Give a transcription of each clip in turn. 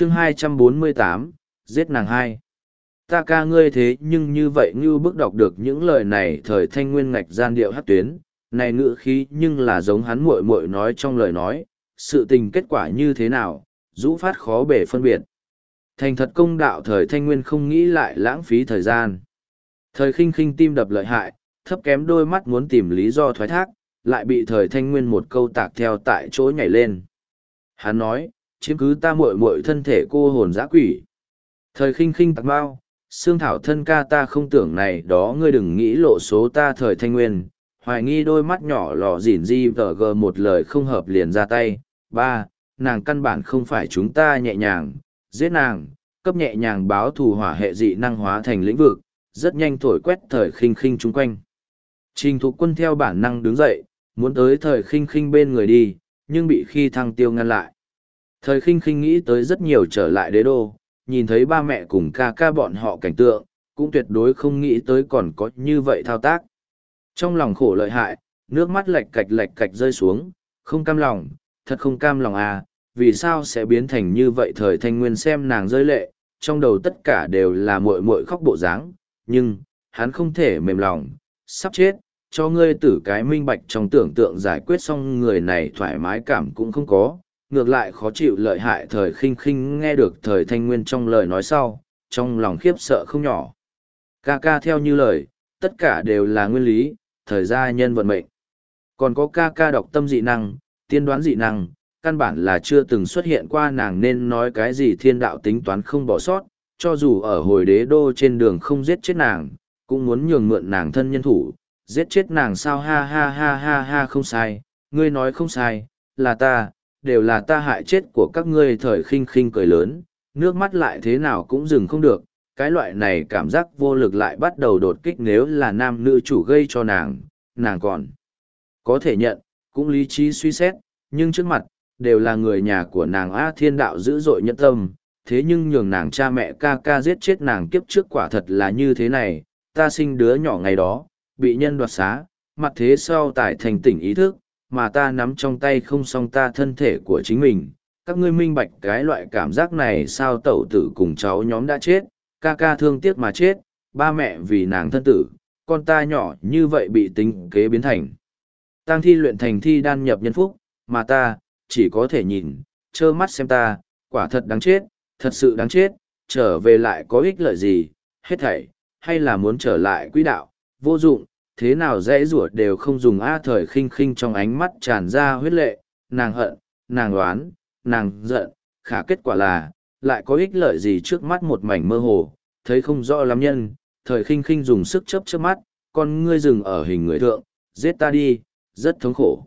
chương 248, giết nàng hai. Ta ca ngươi thế nhưng như vậy như bức đọc được những lời này thời thanh nguyên ngạch gian điệu hát tuyến, này ngữ khí nhưng là giống hắn muội muội nói trong lời nói, sự tình kết quả như thế nào, rũ phát khó bể phân biệt. Thành thật công đạo thời thanh nguyên không nghĩ lại lãng phí thời gian. Thời khinh khinh tim đập lợi hại, thấp kém đôi mắt muốn tìm lý do thoái thác, lại bị thời thanh nguyên một câu tạc theo tại chỗ nhảy lên. Hắn nói, chiếm cứ ta muội muội thân thể cô hồn dã quỷ. Thời khinh khinh tạc bao, xương thảo thân ca ta không tưởng này đó ngươi đừng nghĩ lộ số ta thời thanh nguyên, hoài nghi đôi mắt nhỏ lò dỉn di vờ gờ một lời không hợp liền ra tay. Ba, nàng căn bản không phải chúng ta nhẹ nhàng, giết nàng, cấp nhẹ nhàng báo thù hỏa hệ dị năng hóa thành lĩnh vực, rất nhanh thổi quét thời khinh khinh chung quanh. Trình thục quân theo bản năng đứng dậy, muốn tới thời khinh khinh bên người đi, nhưng bị khi thăng tiêu ngăn lại. Thời khinh khinh nghĩ tới rất nhiều trở lại đế đô, nhìn thấy ba mẹ cùng ca ca bọn họ cảnh tượng, cũng tuyệt đối không nghĩ tới còn có như vậy thao tác. Trong lòng khổ lợi hại, nước mắt lệch cạch lệch cạch rơi xuống, không cam lòng, thật không cam lòng à, vì sao sẽ biến thành như vậy thời thanh nguyên xem nàng rơi lệ, trong đầu tất cả đều là muội muội khóc bộ dáng, nhưng, hắn không thể mềm lòng, sắp chết, cho ngươi tử cái minh bạch trong tưởng tượng giải quyết xong người này thoải mái cảm cũng không có, ngược lại khó chịu lợi hại thời khinh khinh nghe được thời thanh nguyên trong lời nói sau, trong lòng khiếp sợ không nhỏ. Ca ca theo như lời, tất cả đều là nguyên lý, thời gia nhân vận mệnh. Còn có ca ca đọc tâm dị năng, tiên đoán dị năng, căn bản là chưa từng xuất hiện qua nàng nên nói cái gì thiên đạo tính toán không bỏ sót, cho dù ở hồi đế đô trên đường không giết chết nàng, cũng muốn nhường mượn nàng thân nhân thủ, giết chết nàng sao ha ha ha ha ha không sai, ngươi nói không sai, là ta, đều là ta hại chết của các ngươi thời khinh khinh cười lớn, nước mắt lại thế nào cũng dừng không được, cái loại này cảm giác vô lực lại bắt đầu đột kích nếu là nam nữ chủ gây cho nàng, nàng còn có thể nhận, cũng lý trí suy xét, nhưng trước mặt, đều là người nhà của nàng A thiên đạo dữ dội nhẫn tâm, thế nhưng nhường nàng cha mẹ ca ca giết chết nàng kiếp trước quả thật là như thế này, ta sinh đứa nhỏ ngày đó, bị nhân đoạt xá, mặt thế sau tại thành tỉnh ý thức, mà ta nắm trong tay không song ta thân thể của chính mình. Các ngươi minh bạch cái loại cảm giác này sao tẩu tử cùng cháu nhóm đã chết, ca ca thương tiếc mà chết, ba mẹ vì nàng thân tử, con ta nhỏ như vậy bị tính kế biến thành. Tăng thi luyện thành thi đan nhập nhân phúc, mà ta, chỉ có thể nhìn, trơ mắt xem ta, quả thật đáng chết, thật sự đáng chết, trở về lại có ích lợi gì, hết thảy, hay là muốn trở lại quỹ đạo, vô dụng, thế nào dễ rủa đều không dùng a thời khinh khinh trong ánh mắt tràn ra huyết lệ, nàng hận, nàng đoán, nàng giận, khả kết quả là, lại có ích lợi gì trước mắt một mảnh mơ hồ, thấy không rõ lắm nhân, thời khinh khinh dùng sức chấp chớp mắt, con ngươi dừng ở hình người thượng, giết ta đi, rất thống khổ.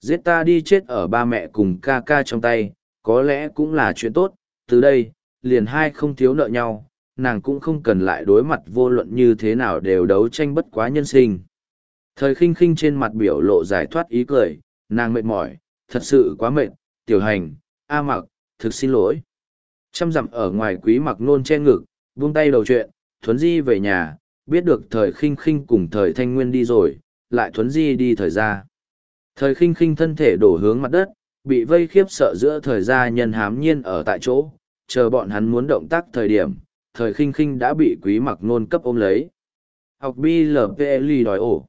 Giết ta đi chết ở ba mẹ cùng ca ca trong tay, có lẽ cũng là chuyện tốt, từ đây, liền hai không thiếu nợ nhau, nàng cũng không cần lại đối mặt vô luận như thế nào đều đấu tranh bất quá nhân sinh. Thời khinh khinh trên mặt biểu lộ giải thoát ý cười, nàng mệt mỏi, thật sự quá mệt, tiểu hành, A mặc, thực xin lỗi. Trăm dặm ở ngoài quý mặc nôn che ngực, buông tay đầu chuyện, thuấn di về nhà, biết được thời khinh khinh cùng thời thanh nguyên đi rồi, lại thuấn di đi thời ra. Thời khinh khinh thân thể đổ hướng mặt đất, bị vây khiếp sợ giữa thời gia nhân hám nhiên ở tại chỗ, chờ bọn hắn muốn động tác thời điểm, thời khinh khinh đã bị quý mặc nôn cấp ôm lấy. Học BLPLI đòi ổ.